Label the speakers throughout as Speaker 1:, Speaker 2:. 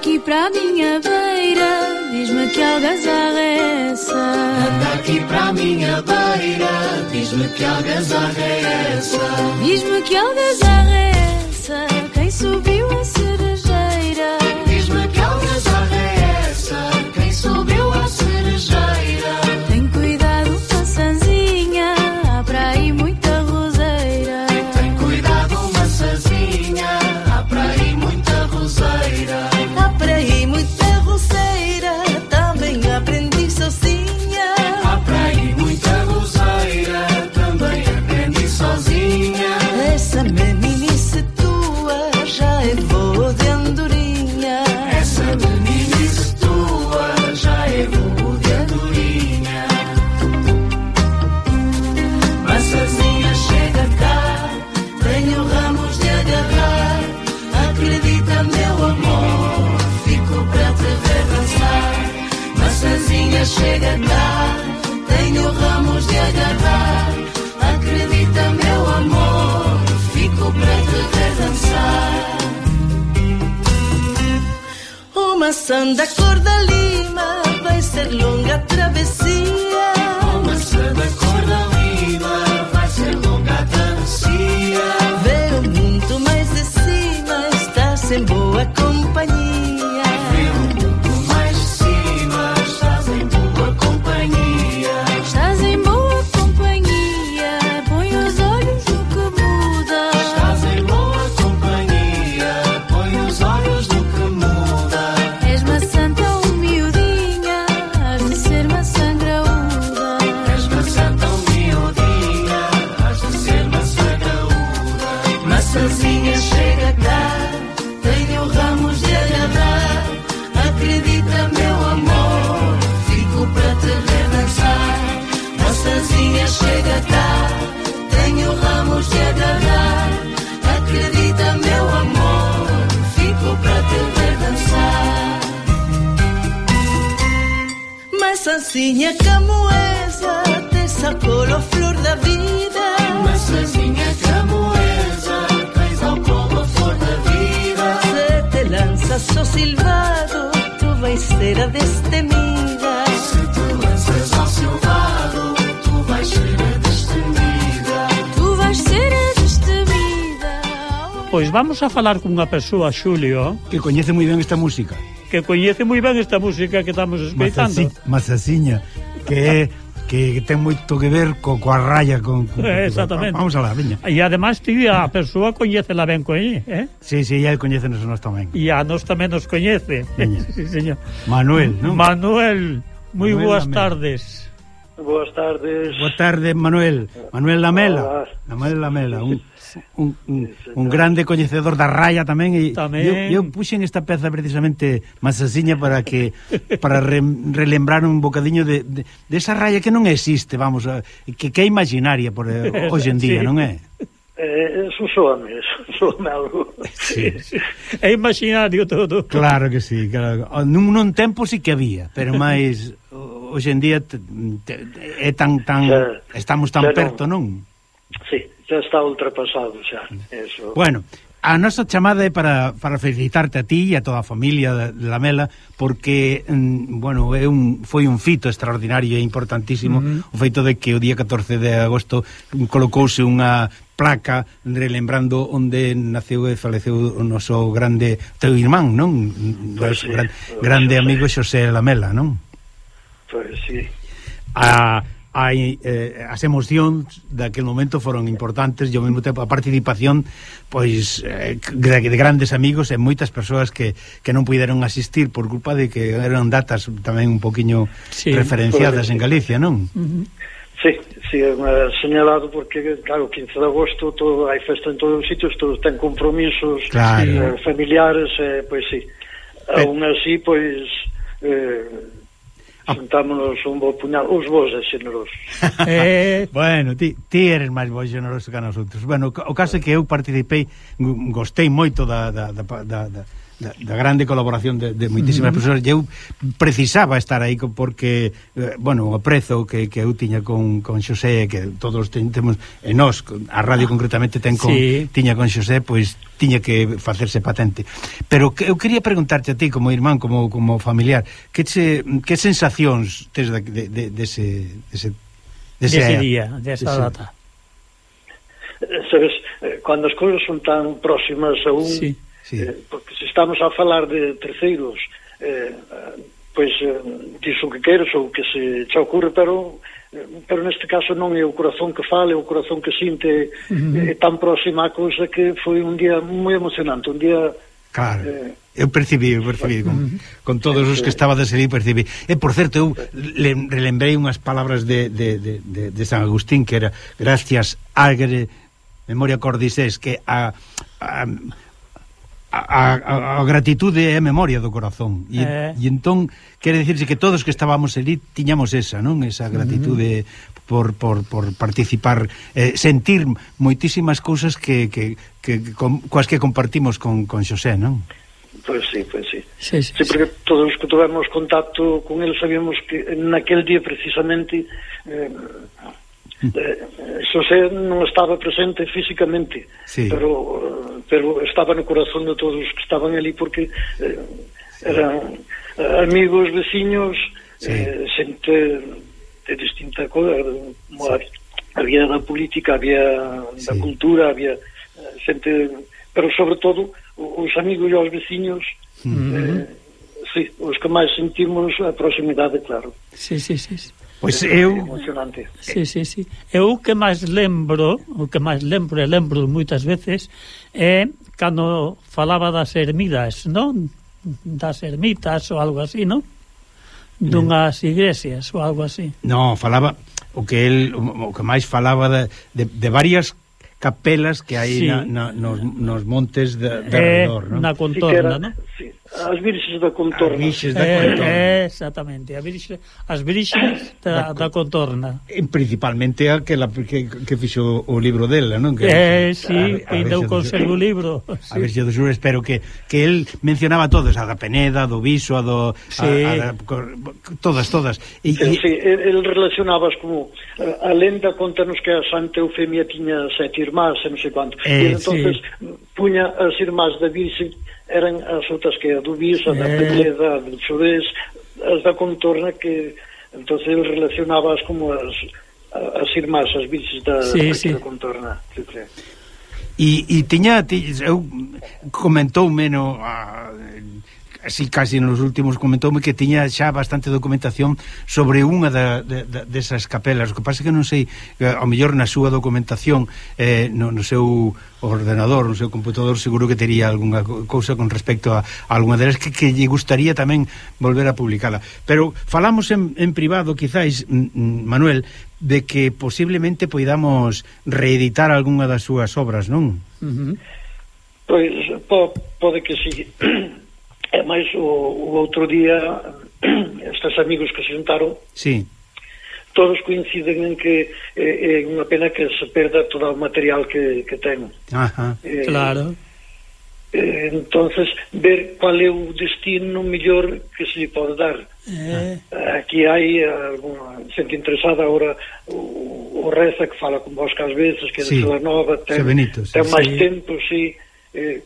Speaker 1: aqui para a minha beira, diz-me que algazarra é essa?
Speaker 2: Anda aqui para a minha beira, diz-me que algazarra é essa?
Speaker 1: Diz-me que algazarra é essa? Quem subiu a
Speaker 2: see. Asíña como esa te
Speaker 3: sacou a flor da vida.
Speaker 2: Mas asíña como esa tens ao povo flor da vida.
Speaker 3: Se te lanças ao silvado tu vais ser a destemida.
Speaker 2: Se te lanças ao silvado tu vais ser a destemida.
Speaker 4: Pois vamos a falar cunha persoa, Xulio
Speaker 5: Que coñece moi ben esta música
Speaker 4: Que coñece moi ben esta música que estamos escoitando
Speaker 5: Masasiña, que é que ten moito que ver co, coa raya con, con
Speaker 4: eh, Exactamente.
Speaker 5: Vamos a la veña.
Speaker 4: E ademais ti a persoa coñécela ben coñi, eh?
Speaker 5: Sí, sí, el coñécenos nós tamén.
Speaker 4: E a nós tamén nos coñece.
Speaker 5: Veña.
Speaker 4: sí, señor.
Speaker 5: Manuel, non?
Speaker 4: Manuel, moi boas
Speaker 5: Amén.
Speaker 4: tardes.
Speaker 6: Boas tardes.
Speaker 5: Boa tarde, Manuel. Manuel Lamela.
Speaker 6: Hola.
Speaker 5: Manuel Lamela, un, un, un, un grande coñecedor da raya tamén e
Speaker 4: tamén...
Speaker 5: eu, eu puxen esta peza precisamente masasiña para que para re, relembrar un bocadiño de, de, de esa raya que non existe, vamos, que que é imaginaria por eh, hoxe en día,
Speaker 4: sí.
Speaker 5: non é?
Speaker 6: Eh, eso soame, eso soame algo.
Speaker 5: Sí.
Speaker 4: É imaginario todo.
Speaker 5: Claro que sí, claro. Ah, nun, nun tempo sí que había, pero máis hoxe en día te, te, é tan tan
Speaker 6: xa,
Speaker 5: estamos tan
Speaker 6: xa
Speaker 5: perto, non? non?
Speaker 6: Sí, xa está ultrapasado xa. Eso.
Speaker 5: Bueno, A nosa chamada é para, para felicitarte a ti e a toda a familia da, da Mela porque, mm, bueno, é un, foi un fito extraordinario e importantísimo mm -hmm. o feito de que o día 14 de agosto colocouse unha placa relembrando onde naceu e faleceu o noso grande teu irmán, non?
Speaker 6: Pois,
Speaker 5: pues,
Speaker 6: sí,
Speaker 5: grande,
Speaker 6: pues,
Speaker 5: grande
Speaker 6: sí.
Speaker 5: amigo Xosé Lamela, non?
Speaker 6: Pues sí.
Speaker 5: A a, eh, as emocións daquel momento foron importantes e ao mesmo tempo a participación pois eh, de, de grandes amigos e moitas persoas que, que non puideron asistir por culpa de que eran datas tamén un poquiño
Speaker 4: sí,
Speaker 5: referenciadas
Speaker 6: porque...
Speaker 5: en Galicia, non? Uh -huh.
Speaker 6: Sí, sí, é señalado porque, claro, 15 de agosto todo, hai festa en todos os sitios, todos ten compromisos
Speaker 5: claro.
Speaker 6: eh, familiares, eh, pois sí.
Speaker 5: Eh.
Speaker 6: Aún así, pois... Eh, xuntámonos un bo puñal, os vos é xenerosos.
Speaker 4: eh,
Speaker 5: bueno, ti, ti eres máis bo xeneroso que nosotros. Bueno, o caso é que eu participei, gostei moito da, da, da, da, da da, da grande colaboración de, de moitísimas uh -huh. persoas. Eu precisaba estar aí porque eh, bueno, o aprezo que, que eu tiña con, con Xosé que todos ten, temos e nós, a radio ah, concretamente ten con,
Speaker 4: sí.
Speaker 5: tiña con Xosé pois tiña que facerse patente. Pero que, eu quería preguntarte a ti como irmán como, como familiar que, che, que sensacións tes de, de, de, de ese,
Speaker 4: de ese, ese, día, desa
Speaker 5: de ese...
Speaker 4: data.
Speaker 6: Eh, sabes, eh, cando as cousas son tan próximas a un
Speaker 4: sí
Speaker 5: sí.
Speaker 6: eh, porque se estamos a falar de terceiros eh, pois eh, dixo que queres ou que se te ocurre pero eh, pero neste caso non é o corazón que fala, é o corazón que sinte uh eh, -huh. é tan próxima a cousa que foi un día moi emocionante, un día
Speaker 5: Claro,
Speaker 6: eh,
Speaker 5: eu percibí, eu percibí con, con todos os que estaba de ali percibí. E por certo, eu le, relembrei unhas palabras de, de, de, de, de San Agustín que era gracias agre memoria cordisés que a, a a, a, a gratitude é a memoria do corazón e,
Speaker 4: eh.
Speaker 5: e entón quere dicirse que todos que estábamos ali tiñamos esa, non? Esa gratitude por, por, por participar eh, sentir moitísimas cousas que, que, que con, coas que compartimos con, con Xosé, non?
Speaker 6: Pois sí, pois sí.
Speaker 4: Sí, sí,
Speaker 6: sí, porque todos os que tivemos contacto con el sabíamos que naquel día precisamente eh, Eh, Xosé non estaba presente físicamente,
Speaker 5: sí.
Speaker 6: pero pero estaba no corazón de todos os que estaban ali porque eh, eran eran amigos, veciños,
Speaker 5: sí.
Speaker 6: eh, xente de distinta coisa, eh, sí. había da política, había
Speaker 5: sí.
Speaker 6: cultura, había eh, xente, pero sobre todo os amigos e os veciños mm -hmm. eh, sí, os que máis sentimos a proximidade, claro.
Speaker 4: Sí, sí, sí. sí.
Speaker 5: Pois eu
Speaker 6: emocionante.
Speaker 4: Sí, sí, sí. Eu o que máis lembro, o que máis lembro, e lembro moitas veces é cando falaba das ermidas, non? Das ermitas ou algo así, non? Dunhas eh. igrexas ou algo así.
Speaker 5: Non, falaba o que el o que máis falaba de, de, de varias capelas que hai
Speaker 4: sí.
Speaker 5: na, na, nos, nos montes de, de
Speaker 4: eh,
Speaker 5: redor, non?
Speaker 4: Na contorna,
Speaker 6: sí,
Speaker 4: non?
Speaker 6: Sí As virxes da contorna.
Speaker 5: As virxes da
Speaker 4: eh,
Speaker 5: contorna.
Speaker 4: É, exactamente, a virxe, as virxes da, da, da contorna.
Speaker 5: Eh, principalmente a que, la, que, fixo o libro dela, non? Que,
Speaker 4: é, sí,
Speaker 5: a, a
Speaker 4: ainda eu conservo o libro.
Speaker 5: A virxe do sur, espero que, que él mencionaba todos, a da Peneda, do Viso, a do...
Speaker 4: Sí.
Speaker 5: A, a da, todas, todas. E, e...
Speaker 6: Sí, el relacionabas como... A lenda contanos que a Santa Eufemia tiña sete irmás, e non sei quanto.
Speaker 5: Eh,
Speaker 6: e entonces sí. puña as irmás da virxe eran as outras que a do Viso, a da
Speaker 4: eh.
Speaker 6: Pelleda, a do Chorés, as da Contorna que entonces el relacionabas como as, as irmás, as bichas da,
Speaker 4: sí, sí.
Speaker 6: da Contorna. Sí, sí.
Speaker 5: E, e tiña, ti, eu comentou menos a, así casi nos últimos comentoume que tiña xa bastante documentación sobre unha da, de, de, desas capelas o que pasa que non sei, eh, ao mellor na súa documentación eh, no, no seu ordenador, no seu computador seguro que tería algunha cousa con respecto a, a algunha delas que, que lle gustaría tamén volver a publicala pero falamos en, en privado quizáis, Manuel de que posiblemente poidamos reeditar algunha das súas obras, non?
Speaker 4: Uh -huh.
Speaker 6: Pois po, pode que si sí. É máis o, o outro día estes amigos que se juntaron
Speaker 5: sí.
Speaker 6: todos coinciden en que eh, é unha pena que se perda todo o material que, que ten.
Speaker 5: Ajá,
Speaker 6: eh,
Speaker 4: claro.
Speaker 6: Eh, entonces ver cual é o destino mellor que se lle pode dar.
Speaker 4: Eh.
Speaker 6: Ah, aquí hai alguna xente interesada agora o, o Reza que fala con vos que veces que
Speaker 5: sí.
Speaker 6: de Nova ten,
Speaker 5: Benito, sí,
Speaker 6: ten máis
Speaker 4: sí.
Speaker 6: tempo, sí, eh,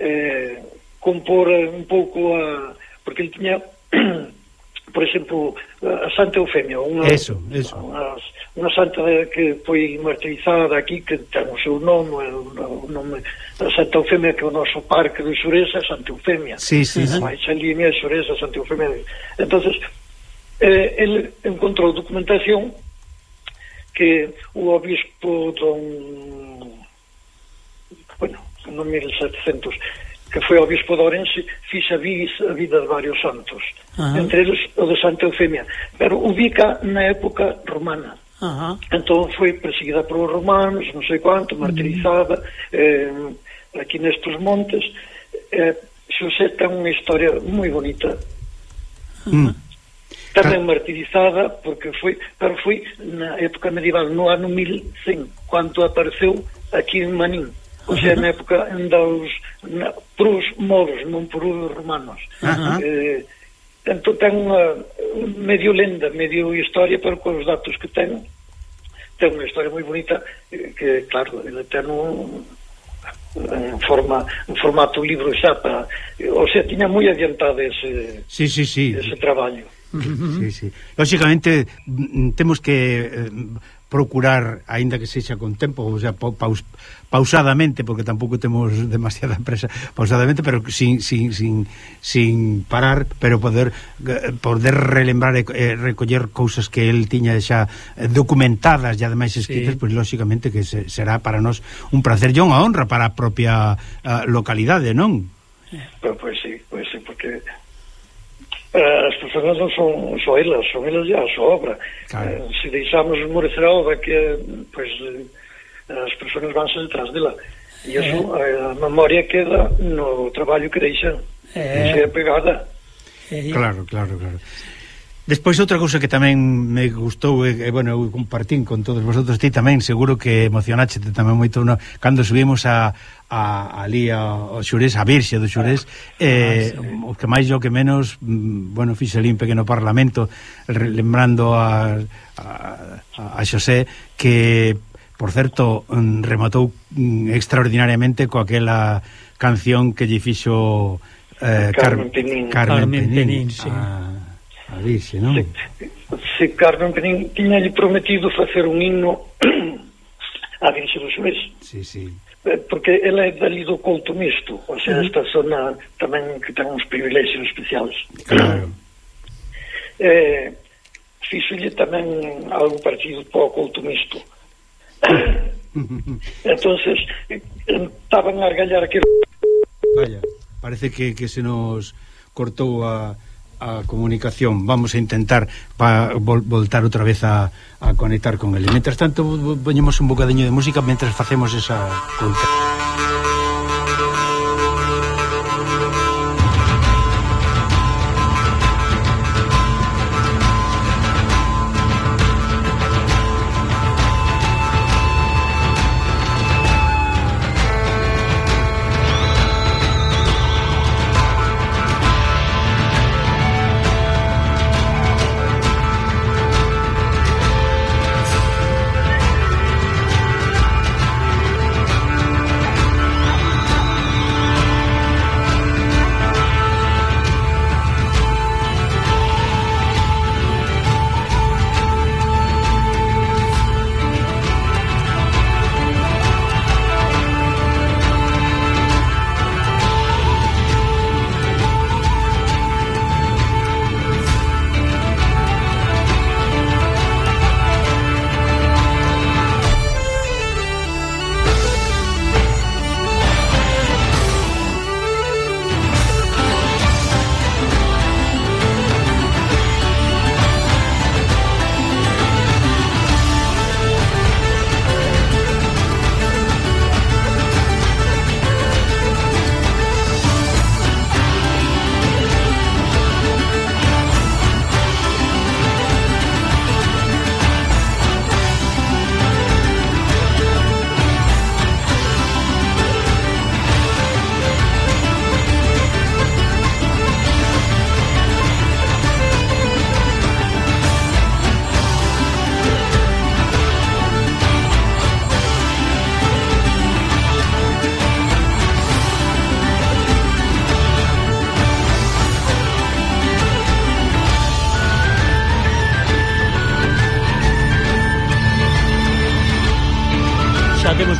Speaker 6: eh compor eh, un pouco a porque ele tiña por exemplo, a Santa Eufemia, unha,
Speaker 5: eso, eso.
Speaker 6: Unha, unha santa que foi martirizada aquí, que ten o seu nome, o nome a Santa Eufemia, que é o noso parque de Xureza, Santa Eufemia.
Speaker 5: Sí, sí, sí.
Speaker 6: máis a línea de Xureza, Santa Eufemia. entonces eh, ele encontrou documentación que o obispo don... Bueno, no 1700 que foi obispo bispo de Ourense, fixa a vida de varios santos,
Speaker 4: Ajá.
Speaker 6: entre eles o de Santa Eufemia, pero ubica na época romana.
Speaker 4: Ajá.
Speaker 6: Entón foi perseguida polos romanos, non sei quanto, martirizada, eh, aquí nestes montes. Eh, Xosé ten unha historia moi bonita. Ajá.
Speaker 5: Mm.
Speaker 6: Tamén martirizada, porque foi, pero foi na época medieval, no ano 1100, cando apareceu aquí en Manín. Pois Hoxe na época ainda os na, pros moros, non pros romanos. Eh, tanto ten unha medio lenda, medio historia, pero con os datos que ten, ten unha historia moi bonita eh, que, claro, ele ten un, en forma en formato libro xa para, ou sea, tiña moi adiantado ese,
Speaker 5: sí, sí, sí.
Speaker 6: ese traballo.
Speaker 5: Sí, sí. Lógicamente mm, temos que eh, procurar, aínda que sexa con tempo, ou sea, paus, pausadamente, porque tampouco temos demasiada presa, pausadamente, pero sin, sin, sin, sin parar, pero poder eh, poder relembrar e eh, recoller cousas que el tiña xa documentadas e ademais escritas,
Speaker 4: sí.
Speaker 5: pois lógicamente lóxicamente que se, será para nós un placer e unha honra para a propia a, localidade, non?
Speaker 6: Pois pues, sí, pois pues, sí, porque Eh, as persoas non son só elas, son elas e a súa obra.
Speaker 5: Claro.
Speaker 6: Eh, se deixamos morecer a obra que pois eh, as persoas vanse detrás dela. E iso é. a memoria queda no traballo que deixan.
Speaker 4: É.
Speaker 6: se é pegada.
Speaker 4: Eh.
Speaker 5: Claro, claro, claro. Despois outra cousa que tamén me gustou e, e bueno, eu compartín con todos vosotros ti tamén, seguro que emocionáchete tamén moito no, cando subimos a, a ali ao Xurés, a Virxe do Xurés, ah, eh, o que máis o que menos, mm, bueno, fixe un pequeno parlamento lembrando a, a, a Xosé que por certo mm, rematou mm, extraordinariamente co aquela canción que lle fixo eh,
Speaker 6: Carmen Car Penín.
Speaker 5: Carmen,
Speaker 4: Carmen
Speaker 5: Penín,
Speaker 4: Penín sí.
Speaker 5: a, A Virxe, non?
Speaker 6: Se, se Carmen Penín tiña prometido facer un himno a Virxe do Xurés.
Speaker 5: Sí, sí.
Speaker 6: Eh, porque ela é dali do culto Misto, ou sea, esta zona tamén que ten uns privilegios especiais.
Speaker 5: Claro.
Speaker 6: Eh, fixolle tamén algún partido para o culto Misto. entonces estaban a argallar aquilo.
Speaker 5: Vaya, parece que, que se nos cortou a a comunicación vamos a intentar pa vol voltar outra vez a, a conectar con ele. Mientras tanto, poñemos un bocadiño de música mentras facemos esa conta.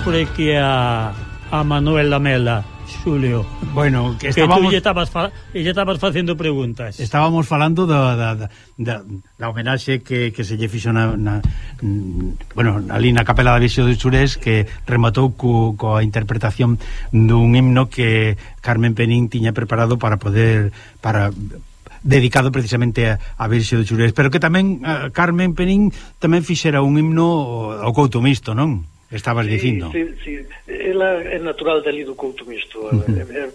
Speaker 4: por aquí a, a Manuel Lamela, Xulio.
Speaker 5: Bueno, que estábamos...
Speaker 4: Que tú lle estabas, fa... lle estabas facendo preguntas.
Speaker 5: Estábamos falando da, da, da, da, da homenaxe que, que se lle fixo na, na, bueno, ali na Capela da Virxe de Xurés que rematou co, coa interpretación dun himno que Carmen Penín tiña preparado para poder... para dedicado precisamente a, a Virxe do Xurés, pero que tamén a Carmen Penín tamén fixera un himno ao couto misto, non? Estabas sí, dicindo.
Speaker 6: Sí, sí. Ela é natural dali do Couto Misto. Uh -huh. é,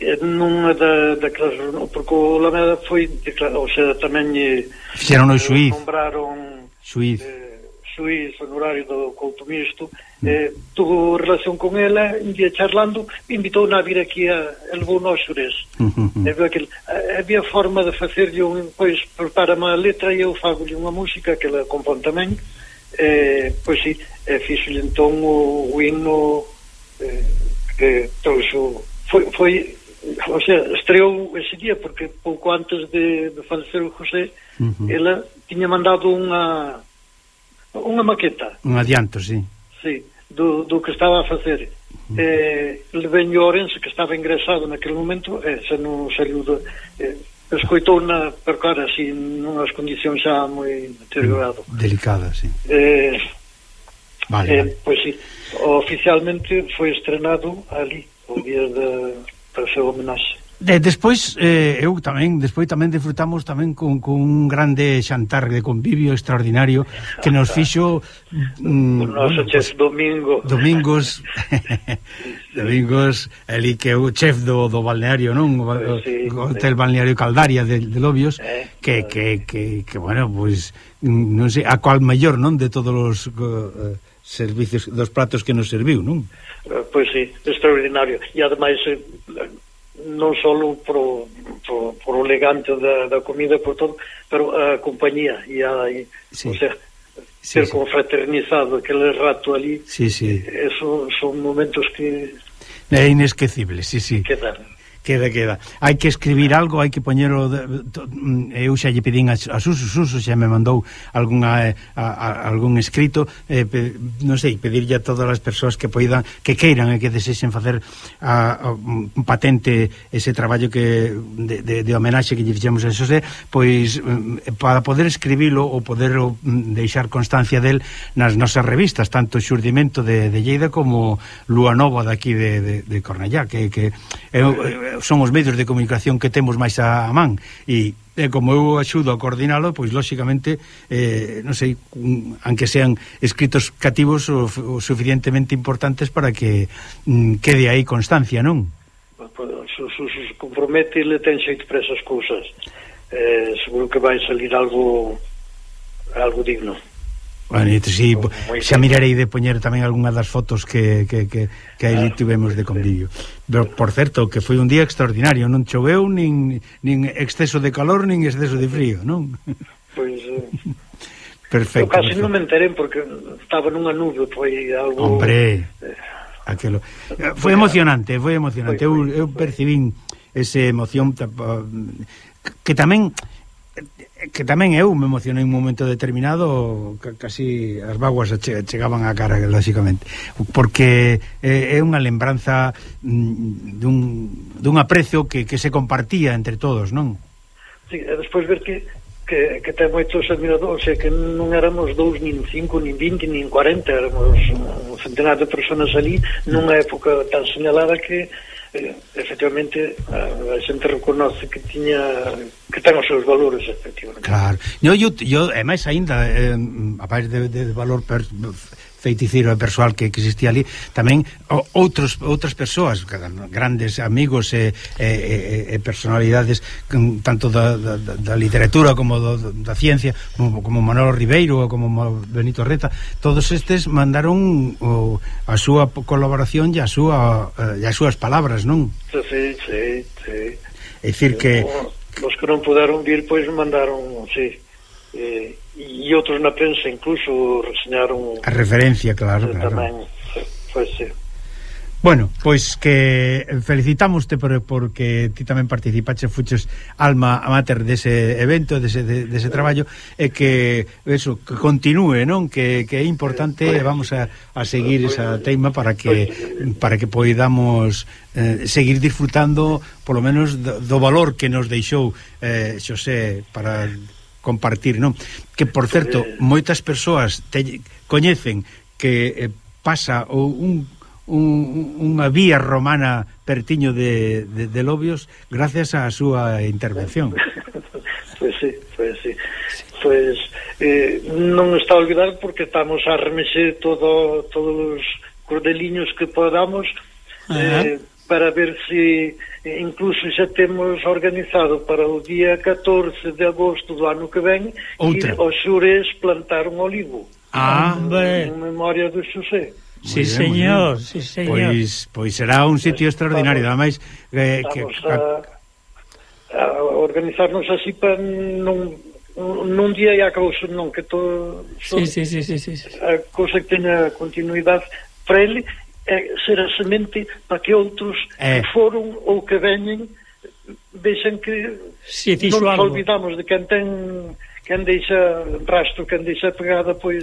Speaker 6: é, non da, daquelas... Porque o Lameda foi... Declarado, ou sea, tamén... Eh,
Speaker 5: Fixeron o xuiz.
Speaker 6: Nombraron...
Speaker 5: Xuiz.
Speaker 6: Eh, xuiz honorario do Couto Misto. Uh -huh. Eh, tuvo relación con ela, un día charlando, invitou a vir aquí a... Elevou no xurés. Uh -huh. Había, aquel, eh, había forma de facerlle un... Pois, prepara a letra e eu fago unha música que ela compón tamén eh, pois si, eh, fixo entón o, o himno eh, que trouxo foi, foi o sea, estreou ese día porque pouco antes de, de falecer o José uh -huh. ela tiña mandado unha unha maqueta
Speaker 5: un adianto, sí,
Speaker 6: sí do, do que estaba a facer uh -huh. eh, le veño Orense que estaba ingresado naquele momento eh, se non saliu de, eh, escoitou na percara así nunhas condicións xa moi deteriorado.
Speaker 5: Mm, delicada, sí.
Speaker 6: Eh,
Speaker 5: vale,
Speaker 6: eh,
Speaker 5: vale.
Speaker 6: Pois sí, oficialmente foi estrenado ali o día da, para ser homenaxe.
Speaker 5: De, despois, eh, eu tamén, despois tamén disfrutamos tamén con, con un grande xantar de convivio extraordinario que nos fixo...
Speaker 6: Mm, o noso bueno, chef pues, domingo.
Speaker 5: Domingos, domingos, ali que o chef do, do balneario, non? O, pues pois sí, o pois hotel sí. balneario Caldaria de, de Lobios, eh, que, pois que, que, que, bueno, pois, pues, mm, non sei, a cual mellor, non? De todos os... Uh, servicios dos pratos que nos serviu, non?
Speaker 6: Eh, pois pues, sí, extraordinario. E ademais, eh, non só pro, pro, pro elegante da, da comida, por todo, pero a compañía e a, e, sí. o sea, sí, ter sí. confraternizado aquele rato ali,
Speaker 5: sí, sí.
Speaker 6: Eh, Eso son momentos que...
Speaker 5: É inesquecible, sí, sí.
Speaker 6: Quedaron.
Speaker 5: Queda, queda. Hai que escribir algo, hai que poñelo mm, eu xa lle pedín a, a Suso, Suso xa me mandou algunha eh, a, a, algún escrito, eh, pe, non sei, pedirlle a todas as persoas que poidan, que queiran e que desexen facer a, a, un patente ese traballo que de, de, de homenaxe que lle fixemos a Xosé, pois mm, para poder escribilo ou poder o, deixar constancia del nas nosas revistas, tanto Xurdimento de, de Lleida como Lua Nova daqui de, de, de Cornellá, que, que eu, eu son os medios de comunicación que temos máis a, a man e e como eu axudo a coordinalo, pois lóxicamente, eh, non sei, un, aunque sean escritos cativos o, o suficientemente importantes para que mm, quede aí constancia, non?
Speaker 6: Pois, pois se, se compromete le ten xeito para esas cousas. Eh, seguro que vai salir algo algo digno.
Speaker 5: Bonito, sí, xa mirarei de poñer tamén algunha das fotos que, que, que, que aí ah. claro, tivemos de convivio Pero, por certo, que foi un día extraordinario non choveu, nin, nin exceso de calor nin exceso de frío, non?
Speaker 6: Pois... Eh...
Speaker 5: Perfecto.
Speaker 6: Eu casi
Speaker 5: perfecto.
Speaker 6: non me enteré porque estaba nunha nube, foi algo...
Speaker 5: Hombre, eh. aquelo... Eh, foi emocionante, foi emocionante. Foi, foi, eu, eu percibín ese emoción que tamén que tamén eu me emocionei un momento determinado casi as vaguas che, chegaban á cara lógicamente porque eh, é unha lembranza mm, dun, dun aprecio que, que se compartía entre todos, non?
Speaker 6: Sí, e despois ver que que, que ten moitos admiradores, que non éramos dous, nin cinco, nin vinte, nin cuarenta, éramos un centenar de personas ali, nunha época tan señalada que, eh, efectivamente, a, a xente reconoce que tiña que ten os seus valores efectivamente.
Speaker 5: Claro. Yo, yo, yo e máis aínda eh, a parte de, de valor per, feiticeiro e persoal que, que existía ali, tamén o, outros outras persoas, grandes amigos e, e, e, e personalidades tanto da, da, da literatura como do, da ciencia, como, como Manolo Ribeiro ou como Benito Reta, todos estes mandaron o, a súa colaboración e a súa e as súas palabras, non?
Speaker 6: Sí, sí, sí.
Speaker 5: É dicir que
Speaker 6: Os que non puderon vir, pois mandaron, sí, eh, e outros na prensa incluso reseñaron...
Speaker 5: A referencia, claro, eh, claro.
Speaker 6: Tamén, eh, pois sí.
Speaker 5: Bueno, pois que felicitámoste por, porque ti tamén participaches fuches alma amater dese evento, dese, de, dese traballo e que eso que continúe, non? Que, que é importante vamos a, a seguir esa teima para que para que poidamos eh, seguir disfrutando polo menos do, do valor que nos deixou eh, Xosé para compartir, non? Que por certo, moitas persoas te, coñecen que eh, pasa ou un un, unha vía romana pertiño de, de, de Lobios gracias á súa intervención.
Speaker 6: pois sí, pois sí. Pois eh, non está a olvidar porque estamos a remexer todo, todos os cordeliños que podamos eh, para ver se si, incluso xa temos organizado para o día 14 de agosto do ano que ven
Speaker 5: Outra.
Speaker 6: ir aos Xures plantar un olivo.
Speaker 5: Ah,
Speaker 4: en,
Speaker 6: en memoria do Xosé.
Speaker 4: Sí,
Speaker 5: bien,
Speaker 4: señor, sí, señor.
Speaker 5: Pois, pois será un sitio pues, extraordinario, ademais eh, que,
Speaker 6: a, a organizarnos así para non nun día e a causa non que todo
Speaker 4: sí, sí, sí, sí, sí.
Speaker 6: a cousa que teña continuidade para ele é ser a semente para que outros
Speaker 5: eh.
Speaker 6: que foron ou que veñen vexen que
Speaker 4: sí,
Speaker 6: non nos
Speaker 4: algo.
Speaker 6: olvidamos de quen ten quen deixa rastro, quen deixa pegada, pois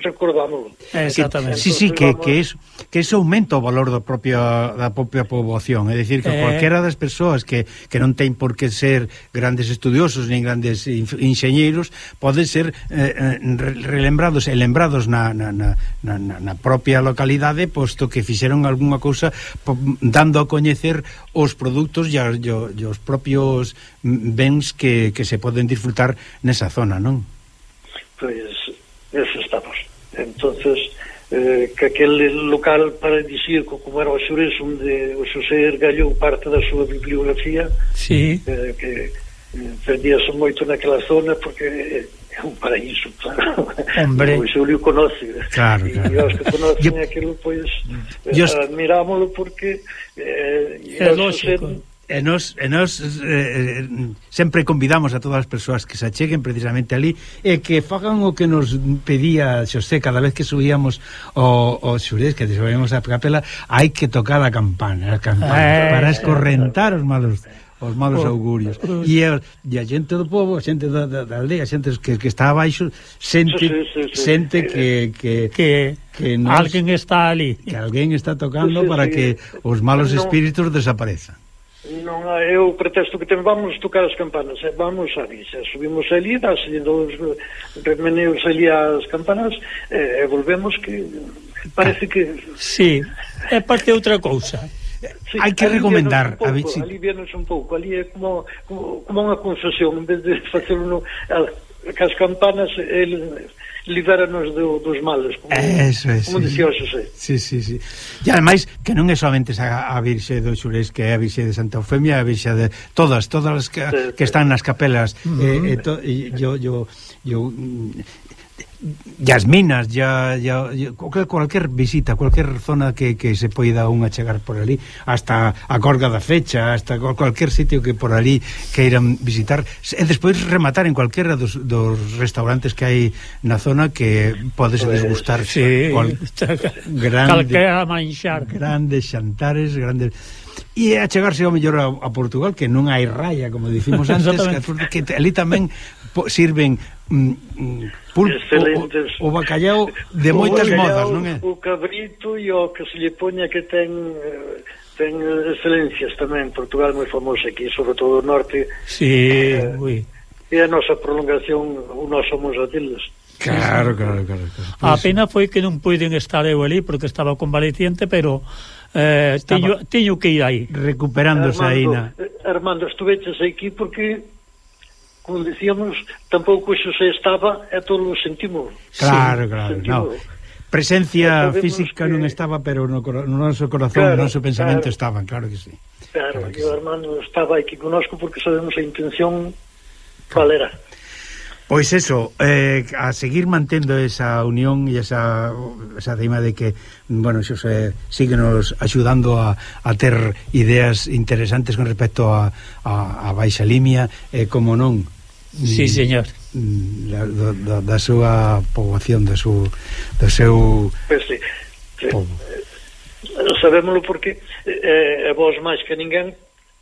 Speaker 6: recordámolo.
Speaker 4: Eh, exactamente.
Speaker 5: Sí, sí, que, que, es, que eso aumenta o valor do propio, da propia poboación, é dicir, que
Speaker 4: eh...
Speaker 5: cualquera das persoas que, que non ten por que ser grandes estudiosos nin grandes enxeñeiros, poden ser eh, eh relembrados e lembrados na, na, na, na, na propia localidade, posto que fixeron algunha cousa dando a coñecer os produtos e, os, e os propios bens que, que se poden disfrutar nesa zona zona, non?
Speaker 6: Pois, eso estamos. entonces eh, que aquele local paradisíaco como era o Xurés onde o Xosé ergallou parte da súa bibliografía
Speaker 4: sí.
Speaker 6: eh, que eh, perdíase moito naquela zona porque é un paraíso claro.
Speaker 4: Hombre.
Speaker 6: o Xulio conoce
Speaker 5: claro, claro.
Speaker 6: e os que conocen
Speaker 5: Yo...
Speaker 6: aquilo pois
Speaker 5: pues,
Speaker 6: eh, admirámoslo porque eh,
Speaker 4: é lógico
Speaker 6: Xosé,
Speaker 5: E nos, e nos eh, eh, sempre convidamos a todas as persoas que se acheguen precisamente ali e que fagan o que nos pedía Xosé cada vez que subíamos o, o xurés, que subíamos a capela, hai que tocar a campana, a campana
Speaker 4: eh,
Speaker 5: para eh, escorrentar os malos os malos
Speaker 4: oh,
Speaker 5: augurios.
Speaker 4: Oh, oh,
Speaker 5: e, a, e a xente do povo a xente da, da, da aldea, a xente que, que está abaixo sente,
Speaker 6: sí, sí, sí.
Speaker 5: sente que, que,
Speaker 4: que
Speaker 5: que nos,
Speaker 4: alguén está ali.
Speaker 5: que alguén está tocando
Speaker 6: sí, sí,
Speaker 5: para
Speaker 6: sí.
Speaker 5: que os malos espíritus desaparezan.
Speaker 6: Non, eu pretexto que ten, vamos tocar as campanas, eh, vamos a misa, eh, subimos ali, das, dos, remeneos ali as campanas, eh, e volvemos que parece que...
Speaker 4: Sí, é parte outra cousa.
Speaker 6: Sí,
Speaker 5: hai que recomendar
Speaker 6: un pouco,
Speaker 5: a vi, sí.
Speaker 6: alivianos un pouco ali é como, como, como unha confesión en vez de facer uno a, que as campanas el, libéranos do, dos males, como,
Speaker 5: Eso es,
Speaker 6: como
Speaker 5: sí.
Speaker 6: dicía Xosé.
Speaker 5: Sí, sí, sí. E ademais, que non é somente a, a Virxe do Xurés, que é a Virxe de Santa Eufemia, a Virxe de todas, todas as que,
Speaker 6: sí,
Speaker 5: que están nas capelas, uh e eh, eh, to, yo, yo, yo, as minas, ya, ya, ya cualquier visita, cualquier zona que, que se poida unha chegar por ali, hasta a Corga da Fecha, hasta cualquier sitio que por ali queiran visitar, e despois rematar en cualquiera dos, dos restaurantes que hai na zona que podes pois,
Speaker 6: pues,
Speaker 5: desgustar
Speaker 4: sí,
Speaker 5: cual, grande,
Speaker 4: calquera manxar.
Speaker 5: Grandes xantares, grandes e a chegarse ao mellor a, a Portugal que non hai raya, como dicimos antes que, que ali tamén po, sirven mm, mm pulpo, o, o bacallao de moitas
Speaker 6: bacallao,
Speaker 5: modas, non é?
Speaker 6: O cabrito e o que se lle poña que ten eh, ten excelencias tamén Portugal moi famoso aquí, sobre todo o norte
Speaker 4: sí, eh, ui.
Speaker 6: e a nosa prolongación o noso Monsatiles
Speaker 5: Claro, claro, claro, claro.
Speaker 4: Pues...
Speaker 5: A
Speaker 4: pena foi que non puiden estar eu ali porque estaba convaleciente, pero eh, teño, teño que ir aí.
Speaker 5: Recuperándose aí na...
Speaker 6: Eh, Armando, estuveches aquí porque como dicíamos, tampouco iso se estaba e todos sentimos.
Speaker 5: Claro, sí, claro,
Speaker 6: sentimos.
Speaker 5: No.
Speaker 6: Presencia
Speaker 5: física
Speaker 6: que...
Speaker 5: non estaba, pero no, no noso corazón,
Speaker 6: claro,
Speaker 5: no noso pensamento
Speaker 6: claro.
Speaker 5: estaban, claro que sí.
Speaker 6: Claro,
Speaker 5: claro que
Speaker 6: o sí. Armando estaba aquí conosco porque sabemos a intención claro. cal era.
Speaker 5: Pois eso, eh, a seguir mantendo esa unión e esa, esa tema de que, bueno, Xosé, sigue nos axudando a, a ter ideas interesantes con respecto a, a, a Baixa Limia, e eh, como non...
Speaker 4: Sí, mm, señor.
Speaker 5: Mm, da, da, da súa poboación, da súa, do seu...
Speaker 6: Pois sí, sí.
Speaker 5: Pobo.
Speaker 6: Eh, Sabémoslo porque eh, eh, vos máis que ninguén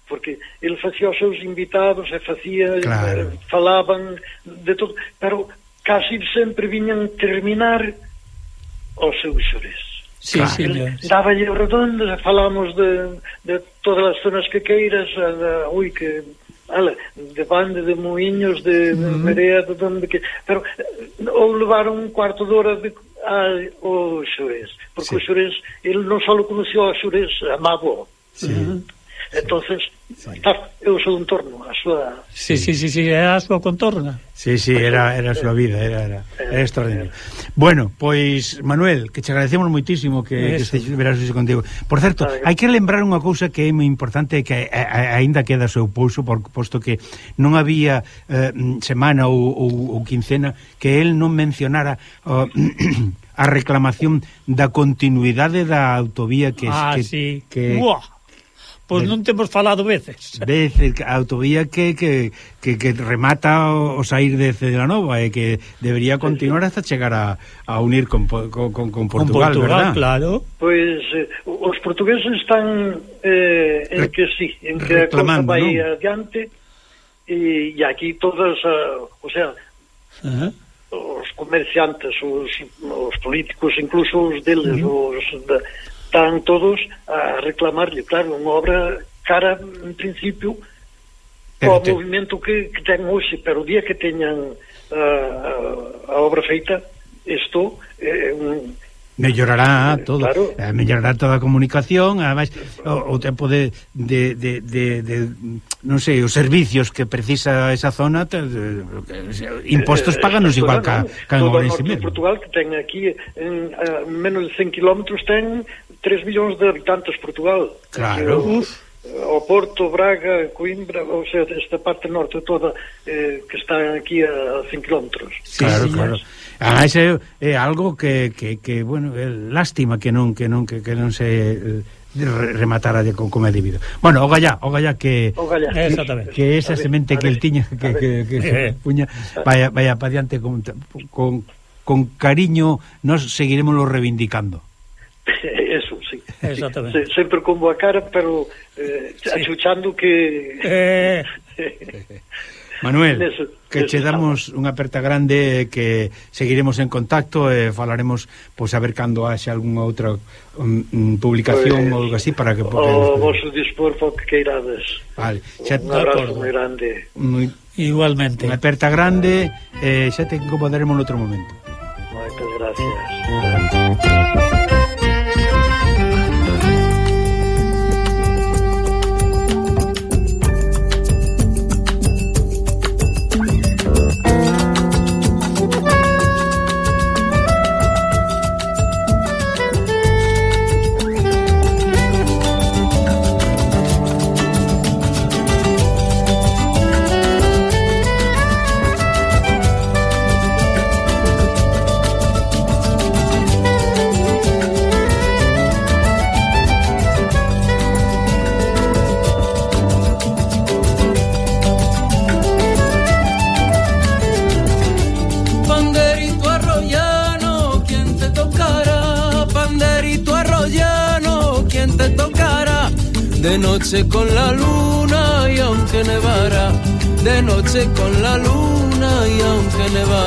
Speaker 6: porque ele facía os seus invitados e facía eh, claro. falaban de todo, pero casi sempre viñan terminar os seus xores.
Speaker 4: Sí,
Speaker 5: claro.
Speaker 4: sí, sí.
Speaker 6: Dáballe redondas, falamos de, de todas as zonas que queiras, a, a, ui, que ala, de bande, de moinhos, de, uh -huh. de merea, de onde que... Pero eh, ou levaron un cuarto de hora de, a, o xurés, porque
Speaker 5: sí.
Speaker 6: o xurés, ele non só conoceu o xurés, amabo.
Speaker 5: Sí.
Speaker 6: Uh -huh entonces está, é o seu entorno a súa
Speaker 4: sí, sí, sí, sí, era a súa contorna.
Speaker 5: Sí, sí, era, era a súa vida era, era, era extraordinario. Bueno, pois Manuel, que te agradecemos moitísimo que,
Speaker 4: Eso.
Speaker 5: que esteveras hoxe contigo. Por certo, hai que lembrar unha cousa que é moi importante que a, a, ainda queda seu pouso por, posto que non había eh, semana ou, ou, ou quincena que el non mencionara oh, a reclamación da continuidade da autovía que,
Speaker 4: ah,
Speaker 5: que,
Speaker 4: sí.
Speaker 5: que,
Speaker 4: Buah, Pois non temos falado veces.
Speaker 5: Veces, a autovía que, que, que, que remata o, o sair de Cedelanova e eh, que debería continuar hasta chegar a, a unir con, con, con, con Portugal,
Speaker 4: con Portugal
Speaker 5: ¿verdad?
Speaker 4: claro.
Speaker 6: Pois eh, os portugueses están eh, en
Speaker 5: Re,
Speaker 6: que sí, en que a cousa vai adiante e, e aquí todas, uh, o sea,
Speaker 4: uh -huh.
Speaker 6: os comerciantes, os, os políticos, incluso os deles, uh -huh. os... Da, están todos a reclamarlle, claro, unha obra cara, en principio, ao
Speaker 5: te...
Speaker 6: movimento que, que ten hoxe, pero o día que teñan a, a obra feita, isto é eh, un
Speaker 5: mellorará eh, todo,
Speaker 6: claro.
Speaker 5: Eh, mellorará toda a comunicación, ademais o, o tempo de, de, de, de, de non sei, os servicios que precisa esa zona te, de,
Speaker 6: eh,
Speaker 5: impostos
Speaker 6: paganos
Speaker 5: igual ca, ca en Ourense mesmo.
Speaker 6: Portugal que ten aquí en, a menos de 100 km ten 3 millóns de habitantes Portugal.
Speaker 5: Claro.
Speaker 6: Eh, o, eh, o Porto, Braga, Coimbra, ou sea, esta parte norte toda eh, que está aquí a 100 kilómetros.
Speaker 4: Sí,
Speaker 5: claro,
Speaker 4: sí,
Speaker 5: claro. Ah, ese é algo que, que, que bueno, é lástima que non que non que, que non se eh, rematara de con como é debido. Bueno, o gallá, o gallá que
Speaker 6: o gallá.
Speaker 4: Que, Exactamente.
Speaker 5: que esa
Speaker 6: a
Speaker 5: semente
Speaker 6: ver,
Speaker 5: que el tiña que, que, que,
Speaker 4: eh,
Speaker 5: puña vaya vaya para diante con, con con cariño nos seguiremos lo reivindicando.
Speaker 6: Eso.
Speaker 4: Exactamente.
Speaker 6: Se, sempre con boa cara, pero eh, sí. achuchando que...
Speaker 4: Eh.
Speaker 5: Manuel,
Speaker 6: eso,
Speaker 5: que che damos unha aperta grande eh, que seguiremos en contacto e eh, falaremos pois a ver cando haxe algunha outra um, um, publicación
Speaker 6: pues,
Speaker 5: ou algo así para que podes...
Speaker 6: O vosso dispor po que queirades.
Speaker 5: Vale, xa
Speaker 6: un abrazo moi grande.
Speaker 5: Muy,
Speaker 4: Igualmente.
Speaker 5: Unha aperta grande e eh, xa te incomodaremos en outro momento.
Speaker 6: Moitas gracias.
Speaker 2: noche con la luna y aunque nevara, de noche con la luna y aunque nevara.